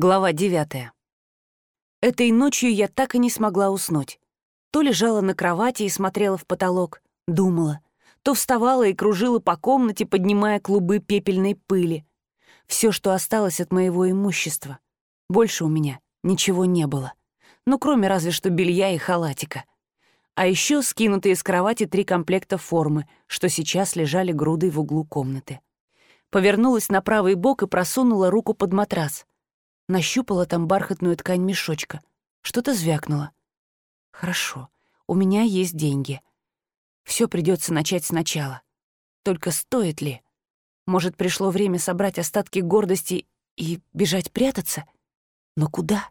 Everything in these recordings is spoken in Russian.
Глава девятая. Этой ночью я так и не смогла уснуть. То лежала на кровати и смотрела в потолок, думала, то вставала и кружила по комнате, поднимая клубы пепельной пыли. Все, что осталось от моего имущества. Больше у меня ничего не было. Ну, кроме разве что белья и халатика. А еще скинутые с кровати три комплекта формы, что сейчас лежали грудой в углу комнаты. Повернулась на правый бок и просунула руку под матрас. Нащупала там бархатную ткань мешочка. Что-то звякнуло. Хорошо, у меня есть деньги. Все придется начать сначала. Только стоит ли? Может, пришло время собрать остатки гордости и бежать прятаться? Но куда?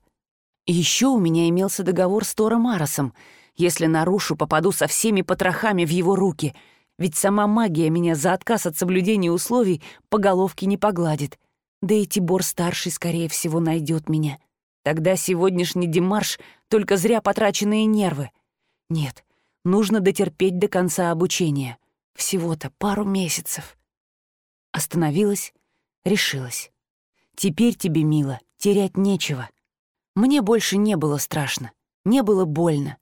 еще у меня имелся договор с Тором Маросом. Если нарушу, попаду со всеми потрохами в его руки. Ведь сама магия меня за отказ от соблюдения условий по головке не погладит. Да и Тибор-старший, скорее всего, найдет меня. Тогда сегодняшний демарш — только зря потраченные нервы. Нет, нужно дотерпеть до конца обучения. Всего-то пару месяцев. Остановилась, решилась. Теперь тебе, мило, терять нечего. Мне больше не было страшно, не было больно.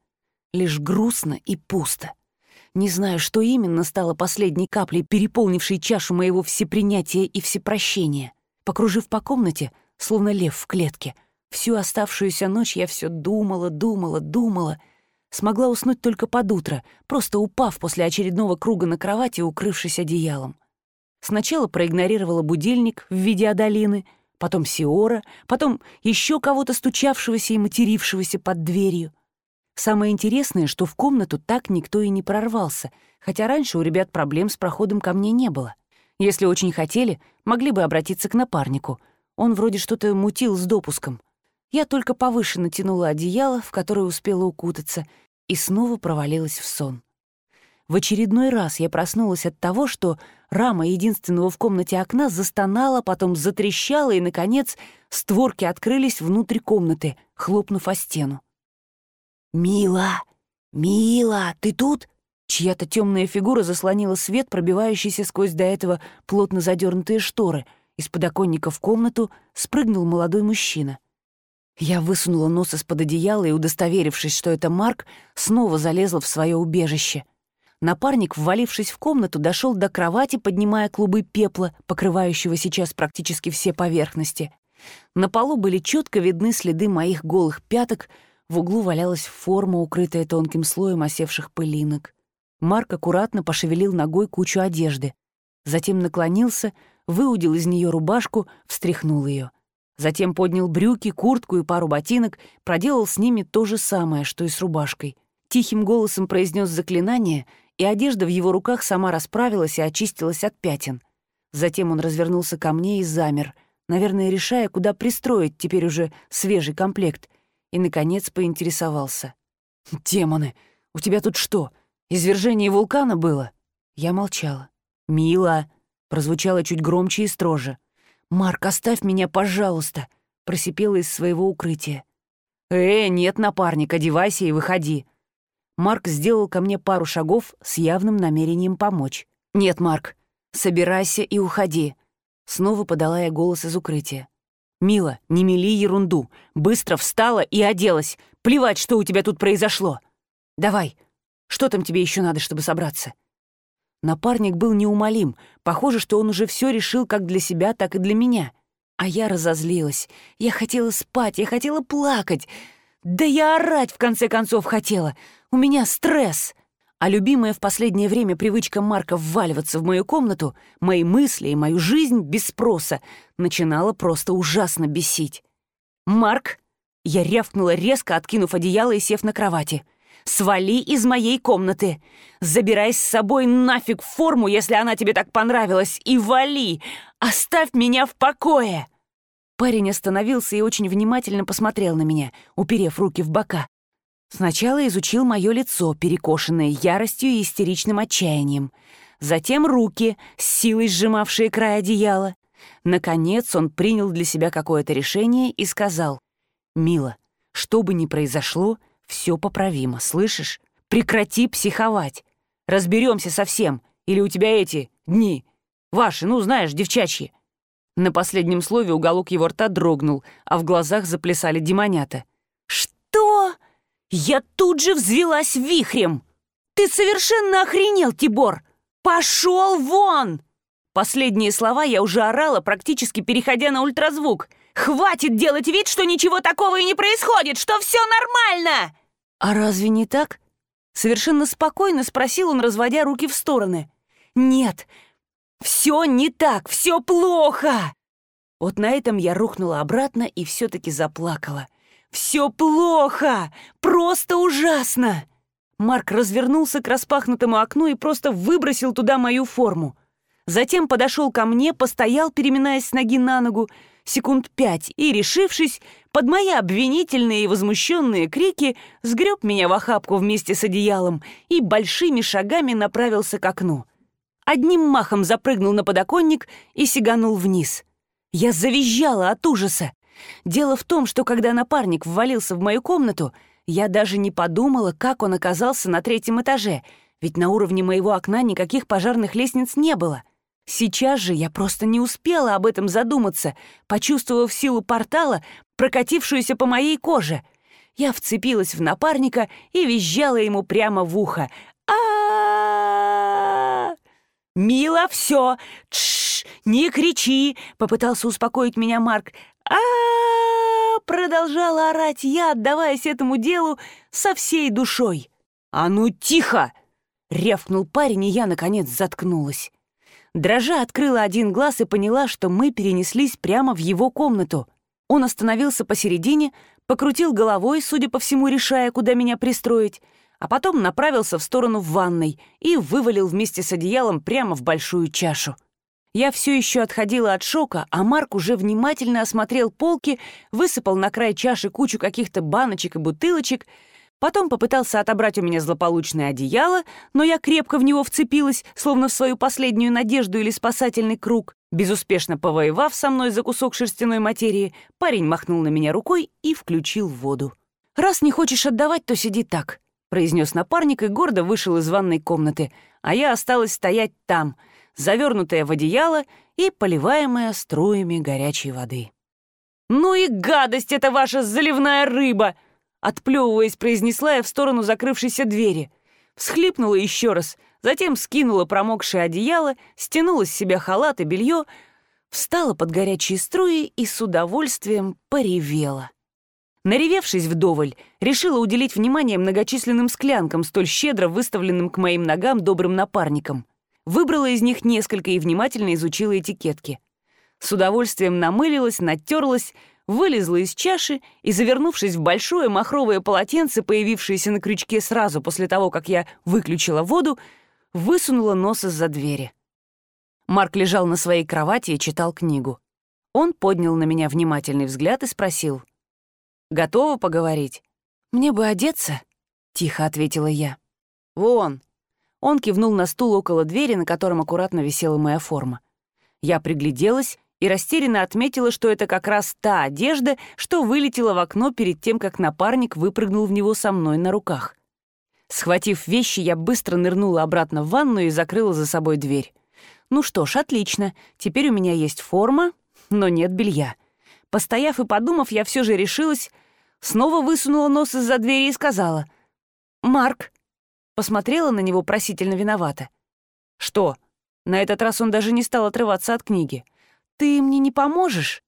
Лишь грустно и пусто. Не знаю, что именно стало последней каплей, переполнившей чашу моего всепринятия и всепрощения. Покружив по комнате, словно лев в клетке, всю оставшуюся ночь я все думала, думала, думала. Смогла уснуть только под утро, просто упав после очередного круга на кровати, укрывшись одеялом. Сначала проигнорировала будильник в виде Адалины, потом Сиора, потом еще кого-то стучавшегося и матерившегося под дверью. Самое интересное, что в комнату так никто и не прорвался, хотя раньше у ребят проблем с проходом ко мне не было. Если очень хотели, могли бы обратиться к напарнику. Он вроде что-то мутил с допуском. Я только повыше натянула одеяло, в которое успела укутаться, и снова провалилась в сон. В очередной раз я проснулась от того, что рама единственного в комнате окна застонала, потом затрещала, и, наконец, створки открылись внутрь комнаты, хлопнув о стену. «Мила! Мила, ты тут?» Чья-то темная фигура заслонила свет, пробивающийся сквозь до этого плотно задернутые шторы. Из подоконника в комнату спрыгнул молодой мужчина. Я высунула нос из-под одеяла и, удостоверившись, что это Марк, снова залезла в свое убежище. Напарник, ввалившись в комнату, дошел до кровати, поднимая клубы пепла, покрывающего сейчас практически все поверхности. На полу были четко видны следы моих голых пяток, в углу валялась форма, укрытая тонким слоем осевших пылинок. Марк аккуратно пошевелил ногой кучу одежды. Затем наклонился, выудил из нее рубашку, встряхнул ее. Затем поднял брюки, куртку и пару ботинок, проделал с ними то же самое, что и с рубашкой. Тихим голосом произнес заклинание, и одежда в его руках сама расправилась и очистилась от пятен. Затем он развернулся ко мне и замер, наверное, решая, куда пристроить теперь уже свежий комплект, и, наконец, поинтересовался. «Демоны, у тебя тут что, Извержение вулкана было?» Я молчала. «Мила!» — прозвучало чуть громче и строже. «Марк, оставь меня, пожалуйста!» — просипела из своего укрытия. «Э, нет, напарник, одевайся и выходи!» Марк сделал ко мне пару шагов с явным намерением помочь. «Нет, Марк, собирайся и уходи!» Снова подала я голос из укрытия. «Мила, не мели ерунду. Быстро встала и оделась. Плевать, что у тебя тут произошло. Давай, что там тебе еще надо, чтобы собраться?» Напарник был неумолим. Похоже, что он уже все решил как для себя, так и для меня. А я разозлилась. Я хотела спать, я хотела плакать. Да я орать, в конце концов, хотела. У меня стресс. А любимая в последнее время привычка Марка вваливаться в мою комнату, мои мысли и мою жизнь без спроса, начинала просто ужасно бесить. «Марк!» Я рявкнула резко, откинув одеяло и сев на кровати — Свали из моей комнаты. Забирай с собой нафиг форму, если она тебе так понравилась, и вали. Оставь меня в покое!» Парень остановился и очень внимательно посмотрел на меня, уперев руки в бока. Сначала изучил мое лицо, перекошенное яростью и истеричным отчаянием. Затем руки, с силой сжимавшие край одеяла. Наконец он принял для себя какое-то решение и сказал, «Мила, что бы ни произошло, все поправимо, слышишь? Прекрати психовать. Разберемся со всем. Или у тебя эти дни. Ваши, ну, знаешь, девчачьи. На последнем слове уголок его рта дрогнул, а в глазах заплясали демонята. «Что?» Я тут же взвелась вихрем. «Ты совершенно охренел, Тибор! Пошел вон!» Последние слова я уже орала, практически переходя на ультразвук. «Хватит делать вид, что ничего такого и не происходит, что все нормально!» «А разве не так?» Совершенно спокойно спросил он, разводя руки в стороны. «Нет, все не так, все плохо!» Вот на этом я рухнула обратно и все-таки заплакала. «Все плохо! Просто ужасно!» Марк развернулся к распахнутому окну и просто выбросил туда мою форму. Затем подошел ко мне, постоял, переминаясь с ноги на ногу, секунд пять, и, решившись, под мои обвинительные и возмущенные крики, сгреб меня в охапку вместе с одеялом и большими шагами направился к окну. Одним махом запрыгнул на подоконник и сиганул вниз. Я завизжала от ужаса. Дело в том, что когда напарник ввалился в мою комнату, я даже не подумала, как он оказался на третьем этаже, ведь на уровне моего окна никаких пожарных лестниц не было — Сейчас же я просто не успела об этом задуматься, почувствовав силу портала, прокатившуюся по моей коже. Я вцепилась в напарника и визжала ему прямо в ухо. а «Мила, все! Тш, не кричи!» — попытался успокоить меня Марк. а продолжала орать я, отдаваясь этому делу со всей душой. «А ну тихо!» — рявкнул парень, и я, наконец, заткнулась. Дрожа открыла один глаз и поняла, что мы перенеслись прямо в его комнату. Он остановился посередине, покрутил головой, судя по всему, решая, куда меня пристроить, а потом направился в сторону ванной и вывалил вместе с одеялом прямо в большую чашу. Я все еще отходила от шока, а Марк уже внимательно осмотрел полки, высыпал на край чаши кучу каких-то баночек и бутылочек — Потом попытался отобрать у меня злополучное одеяло, но я крепко в него вцепилась, словно в свою последнюю надежду или спасательный круг. Безуспешно повоевав со мной за кусок шерстяной материи, парень махнул на меня рукой и включил воду. «Раз не хочешь отдавать, то сиди так», — произнес напарник и гордо вышел из ванной комнаты, а я осталась стоять там, завернутая в одеяло и поливаемая струями горячей воды. «Ну и гадость эта ваша заливная рыба!» Отплевываясь, произнесла я в сторону закрывшейся двери. Всхлипнула еще раз, затем скинула промокшее одеяло, стянула с себя халат и белье, встала под горячие струи и с удовольствием поревела. Наревевшись вдоволь, решила уделить внимание многочисленным склянкам, столь щедро выставленным к моим ногам добрым напарникам. Выбрала из них несколько и внимательно изучила этикетки. С удовольствием намылилась, натерлась, вылезла из чаши и, завернувшись в большое махровое полотенце, появившееся на крючке сразу после того, как я выключила воду, высунула нос из-за двери. Марк лежал на своей кровати и читал книгу. Он поднял на меня внимательный взгляд и спросил. «Готова поговорить?» «Мне бы одеться», — тихо ответила я. «Вон». Он кивнул на стул около двери, на котором аккуратно висела моя форма. Я пригляделась и растерянно отметила, что это как раз та одежда, что вылетела в окно перед тем, как напарник выпрыгнул в него со мной на руках. Схватив вещи, я быстро нырнула обратно в ванну и закрыла за собой дверь. Ну что ж, отлично, теперь у меня есть форма, но нет белья. Постояв и подумав, я все же решилась, снова высунула нос из-за двери и сказала «Марк». Посмотрела на него просительно виновата. «Что?» На этот раз он даже не стал отрываться от книги. «Ты мне не поможешь?»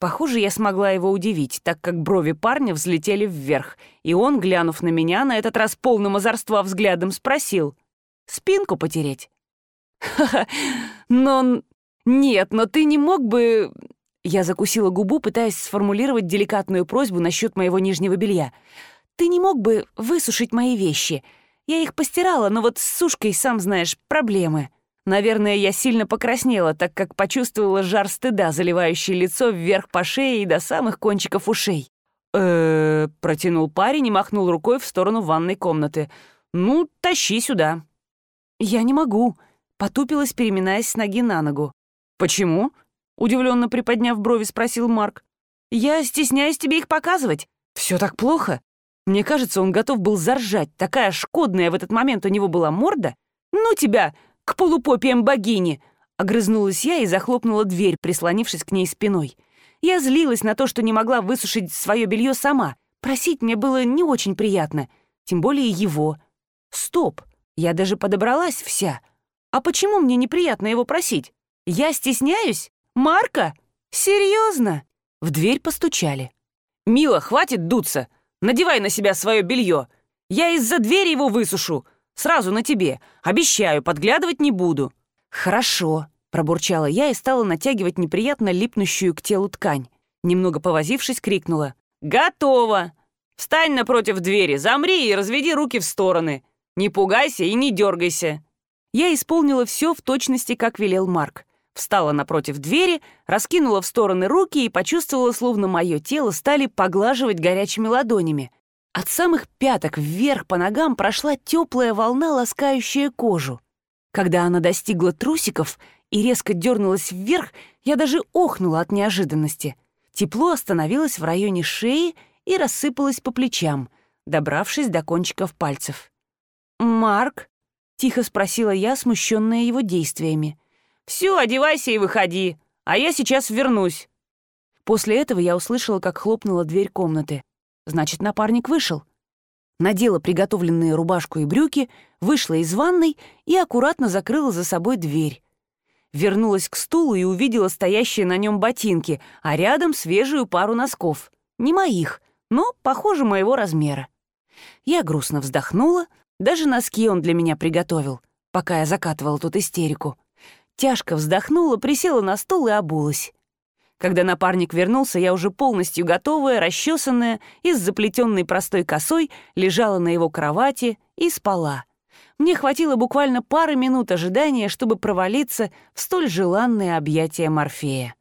Похоже, я смогла его удивить, так как брови парня взлетели вверх, и он, глянув на меня, на этот раз полным озорства взглядом спросил. «Спинку потереть?» «Ха-ха, но... Нет, но ты не мог бы...» Я закусила губу, пытаясь сформулировать деликатную просьбу насчет моего нижнего белья. «Ты не мог бы высушить мои вещи? Я их постирала, но вот с сушкой, сам знаешь, проблемы». Наверное, я сильно покраснела, так как почувствовала жар стыда, заливающий лицо вверх по шее и до самых кончиков ушей. э протянул парень и махнул рукой в сторону ванной комнаты. «Ну, тащи сюда». «Я не могу», — потупилась, переминаясь с ноги на ногу. «Почему?» — удивленно приподняв брови, спросил Марк. «Я стесняюсь тебе их показывать. Все так плохо?» Мне кажется, он готов был заржать. Такая шкодная в этот момент у него была морда. «Ну тебя!» К полупопиям богини. Огрызнулась я и захлопнула дверь, прислонившись к ней спиной. Я злилась на то, что не могла высушить свое белье сама. Просить мне было не очень приятно, тем более его. Стоп, я даже подобралась вся. А почему мне неприятно его просить? Я стесняюсь? Марка? Серьезно? В дверь постучали. «Мила, хватит дуться! Надевай на себя свое белье! Я из-за двери его высушу! Сразу на тебе! Обещаю, подглядывать не буду!» «Хорошо», — пробурчала я и стала натягивать неприятно липнущую к телу ткань. Немного повозившись, крикнула. «Готово! Встань напротив двери, замри и разведи руки в стороны. Не пугайся и не дергайся!» Я исполнила все в точности, как велел Марк встала напротив двери, раскинула в стороны руки и почувствовала, словно мое тело стали поглаживать горячими ладонями. От самых пяток вверх по ногам прошла теплая волна, ласкающая кожу. Когда она достигла трусиков и резко дернулась вверх, я даже охнула от неожиданности. Тепло остановилось в районе шеи и рассыпалось по плечам, добравшись до кончиков пальцев. «Марк?» — тихо спросила я, смущенная его действиями. «Все, одевайся и выходи, а я сейчас вернусь». После этого я услышала, как хлопнула дверь комнаты. Значит, напарник вышел. Надела приготовленные рубашку и брюки, вышла из ванной и аккуратно закрыла за собой дверь. Вернулась к стулу и увидела стоящие на нем ботинки, а рядом свежую пару носков. Не моих, но, похоже, моего размера. Я грустно вздохнула, даже носки он для меня приготовил, пока я закатывала тут истерику. Тяжко вздохнула, присела на стул и обулась. Когда напарник вернулся, я уже полностью готовая, расчесанная и с заплетенной простой косой лежала на его кровати и спала. Мне хватило буквально пары минут ожидания, чтобы провалиться в столь желанное объятие Морфея.